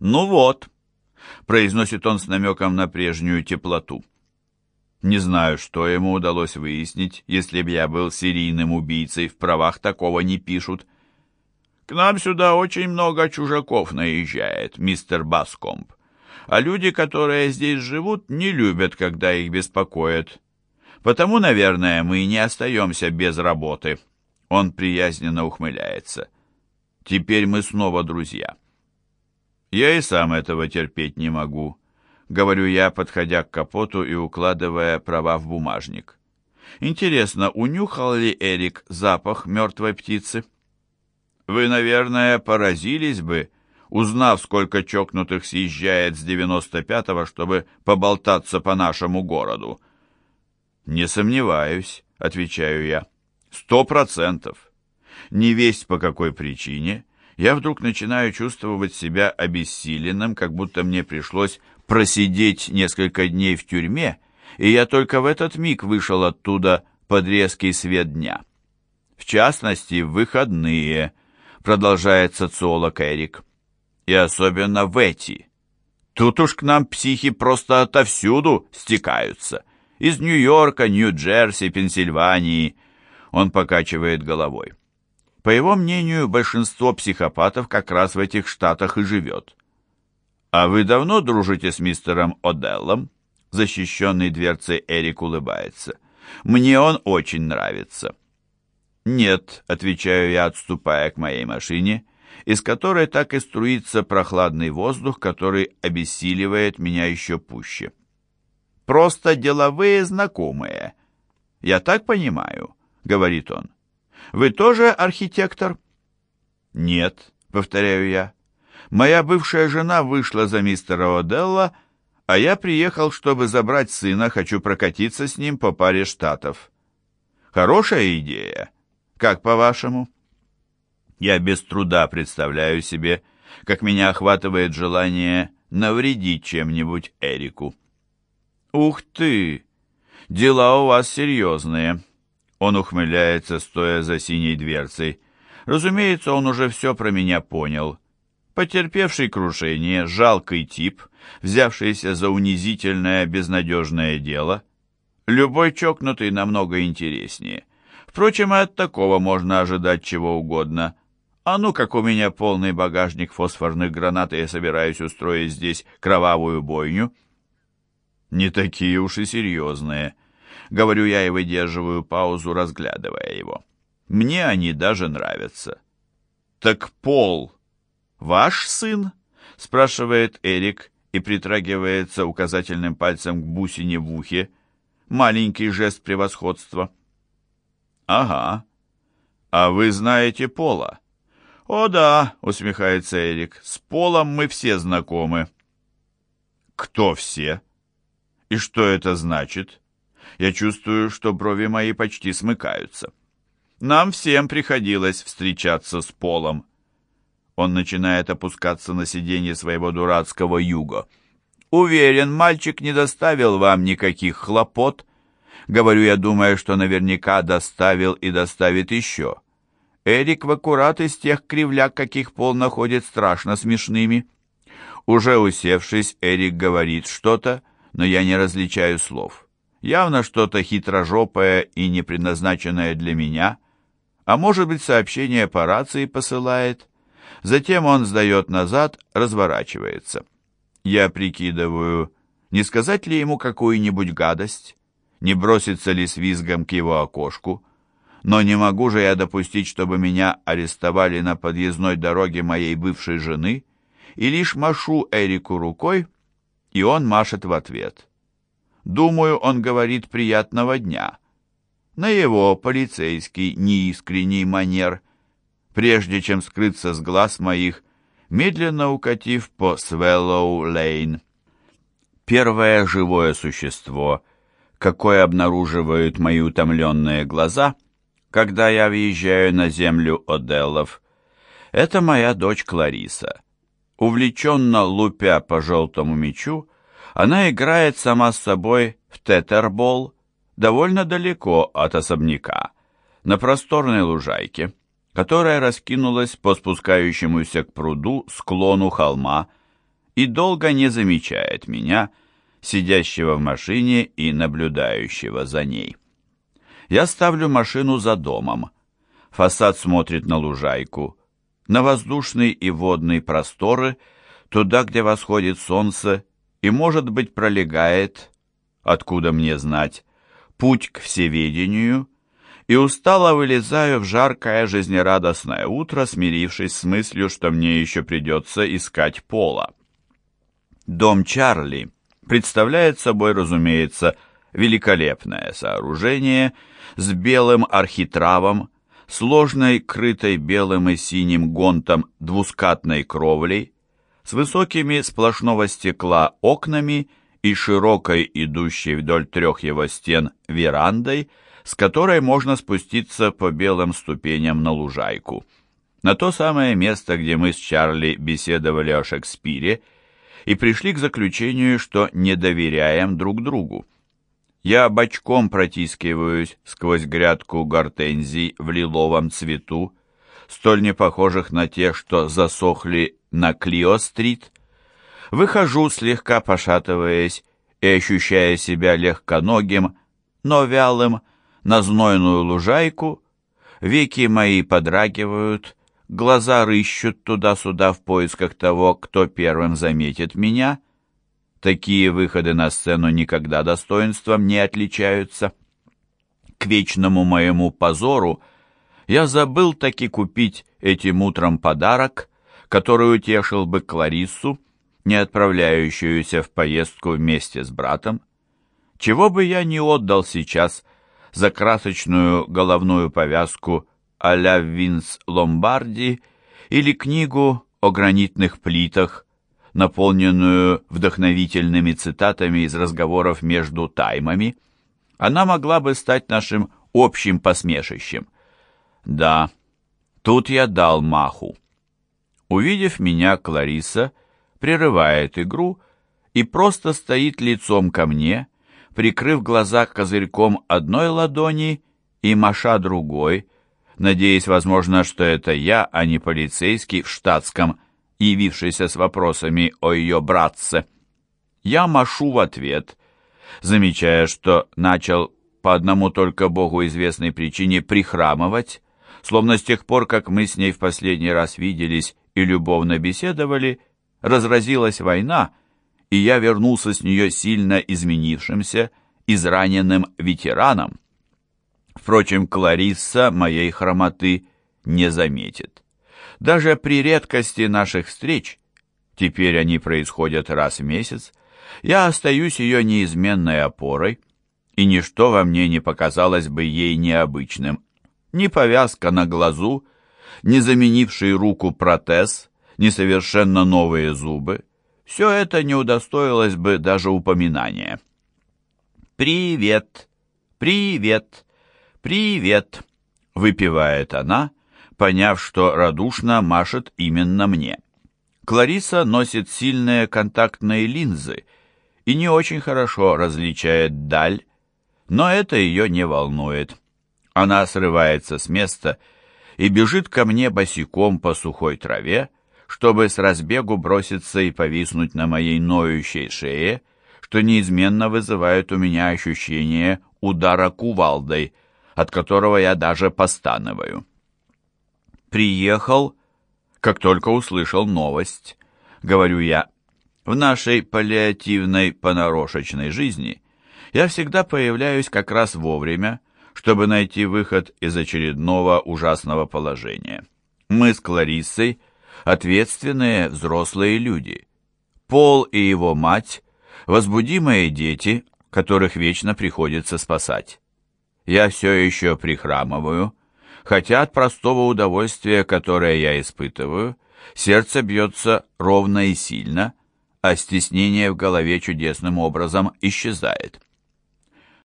«Ну вот», — произносит он с намеком на прежнюю теплоту. Не знаю, что ему удалось выяснить, если б я был серийным убийцей, в правах такого не пишут. К нам сюда очень много чужаков наезжает, мистер Баскомп. А люди, которые здесь живут, не любят, когда их беспокоят. Потому, наверное, мы не остаемся без работы. Он приязненно ухмыляется. Теперь мы снова друзья. Я и сам этого терпеть не могу. Говорю я, подходя к капоту и укладывая права в бумажник. Интересно, унюхал ли Эрик запах мертвой птицы? Вы, наверное, поразились бы, узнав, сколько чокнутых съезжает с 95-го, чтобы поболтаться по нашему городу. «Не сомневаюсь», — отвечаю я. «Сто процентов. Не весть по какой причине, я вдруг начинаю чувствовать себя обессиленным, как будто мне пришлось просидеть несколько дней в тюрьме, и я только в этот миг вышел оттуда под резкий свет дня. В частности, в выходные, продолжает социолог Эрик, и особенно в эти. Тут уж к нам психи просто отовсюду стекаются. Из Нью-Йорка, Нью-Джерси, Пенсильвании. Он покачивает головой. По его мнению, большинство психопатов как раз в этих штатах и живет. «А вы давно дружите с мистером Оделлом?» Защищенный дверцей Эрик улыбается. «Мне он очень нравится». «Нет», — отвечаю я, отступая к моей машине, из которой так и струится прохладный воздух, который обессиливает меня еще пуще. Просто деловые знакомые. Я так понимаю, говорит он. Вы тоже архитектор? Нет, повторяю я. Моя бывшая жена вышла за мистера Оделла, а я приехал, чтобы забрать сына, хочу прокатиться с ним по паре штатов. Хорошая идея. Как по-вашему? Я без труда представляю себе, как меня охватывает желание навредить чем-нибудь Эрику. «Ух ты! Дела у вас серьезные!» Он ухмыляется, стоя за синей дверцей. Разумеется, он уже все про меня понял. Потерпевший крушение, жалкий тип, взявшийся за унизительное, безнадежное дело. Любой чокнутый намного интереснее. Впрочем, и от такого можно ожидать чего угодно. А ну, как у меня полный багажник фосфорных гранат, и я собираюсь устроить здесь кровавую бойню — не такие уж и серьезные. Говорю я и выдерживаю паузу, разглядывая его. Мне они даже нравятся. Так Пол, ваш сын? Спрашивает Эрик и притрагивается указательным пальцем к бусине в ухе. Маленький жест превосходства. Ага. А вы знаете Пола? О да, усмехается Эрик. С Полом мы все знакомы. Кто все? И что это значит? Я чувствую, что брови мои почти смыкаются. Нам всем приходилось встречаться с Полом. Он начинает опускаться на сиденье своего дурацкого юга. Уверен, мальчик не доставил вам никаких хлопот. Говорю я, думая, что наверняка доставил и доставит еще. Эрик в аккурат из тех кривляк, каких Пол находит страшно смешными. Уже усевшись, Эрик говорит что-то, но я не различаю слов. Явно что-то хитрожопое и не предназначенное для меня, а может быть сообщение по рации посылает. Затем он сдает назад, разворачивается. Я прикидываю, не сказать ли ему какую-нибудь гадость, не броситься ли с визгом к его окошку, но не могу же я допустить, чтобы меня арестовали на подъездной дороге моей бывшей жены, и лишь машу Эрику рукой, и он машет в ответ. Думаю, он говорит «приятного дня». На его полицейский неискренний манер, прежде чем скрыться с глаз моих, медленно укатив по Свеллоу-Лейн. Первое живое существо, какое обнаруживают мои утомленные глаза, когда я въезжаю на землю Оделлов, это моя дочь Клариса. Увлеченно лупя по желтому мячу, она играет сама с собой в тетербол довольно далеко от особняка, на просторной лужайке, которая раскинулась по спускающемуся к пруду склону холма, и долго не замечает меня, сидящего в машине и наблюдающего за ней. Я ставлю машину за домом. Фасад смотрит на лужайку, на воздушные и водные просторы, туда, где восходит солнце, и, может быть, пролегает, откуда мне знать, путь к всеведению, и устало вылезаю в жаркое жизнерадостное утро, смирившись с мыслью, что мне еще придется искать пола. Дом Чарли представляет собой, разумеется, великолепное сооружение с белым архитравом, сложной, крытой белым и синим гонтом двускатной кровлей, с высокими сплошного стекла окнами и широкой, идущей вдоль трех его стен, верандой, с которой можно спуститься по белым ступеням на лужайку. На то самое место, где мы с Чарли беседовали о Шекспире и пришли к заключению, что не доверяем друг другу. Я бочком протискиваюсь сквозь грядку гортензий в лиловом цвету, столь не похожих на те, что засохли на Клио-стрит. Выхожу, слегка пошатываясь и ощущая себя легконогим, но вялым, на знойную лужайку. Веки мои подрагивают, глаза рыщут туда-сюда в поисках того, кто первым заметит меня — Такие выходы на сцену никогда достоинством не отличаются. К вечному моему позору я забыл таки купить этим утром подарок, который утешил бы Клариссу, не отправляющуюся в поездку вместе с братом. Чего бы я не отдал сейчас за красочную головную повязку а-ля Винс Ломбарди или книгу о гранитных плитах, наполненную вдохновительными цитатами из разговоров между таймами, она могла бы стать нашим общим посмешищем. Да, тут я дал маху. Увидев меня, Клариса прерывает игру и просто стоит лицом ко мне, прикрыв глаза козырьком одной ладони и маша другой, надеясь, возможно, что это я, а не полицейский в штатском явившийся с вопросами о ее братце. Я машу в ответ, замечая, что начал по одному только Богу известной причине прихрамывать, словно с тех пор, как мы с ней в последний раз виделись и любовно беседовали, разразилась война, и я вернулся с нее сильно изменившимся, израненным ветераном. Впрочем, Кларисса моей хромоты не заметит. Даже при редкости наших встреч, теперь они происходят раз в месяц, я остаюсь ее неизменной опорой, и ничто во мне не показалось бы ей необычным. Ни повязка на глазу, ни заменивший руку протез, ни совершенно новые зубы. Все это не удостоилось бы даже упоминания. «Привет! Привет! Привет!» — выпивает она, поняв, что радушно машет именно мне. Клариса носит сильные контактные линзы и не очень хорошо различает даль, но это ее не волнует. Она срывается с места и бежит ко мне босиком по сухой траве, чтобы с разбегу броситься и повиснуть на моей ноющей шее, что неизменно вызывает у меня ощущение удара кувалдой, от которого я даже постанываю. Приехал, как только услышал новость, говорю я. В нашей паллиативной понарошечной жизни я всегда появляюсь как раз вовремя, чтобы найти выход из очередного ужасного положения. Мы с Клариссой ответственные взрослые люди. Пол и его мать – возбудимые дети, которых вечно приходится спасать. Я все еще прихрамываю, хотя от простого удовольствия, которое я испытываю, сердце бьется ровно и сильно, а стеснение в голове чудесным образом исчезает.